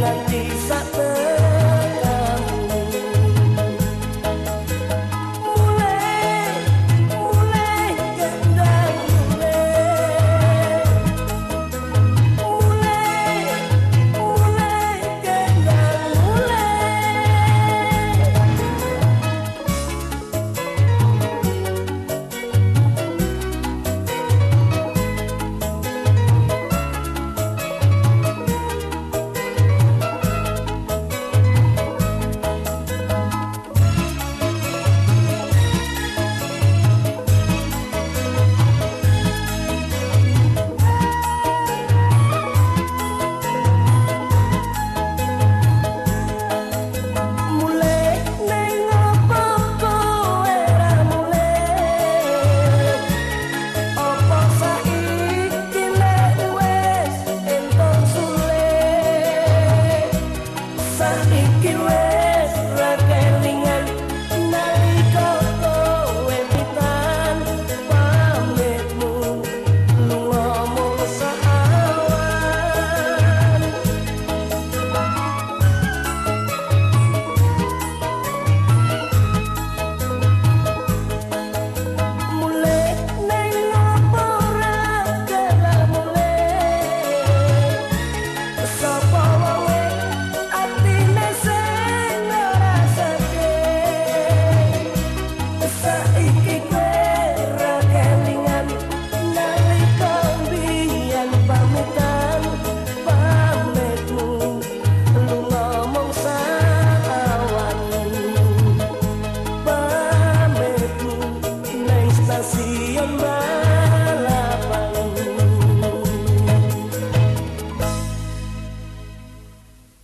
nanti saat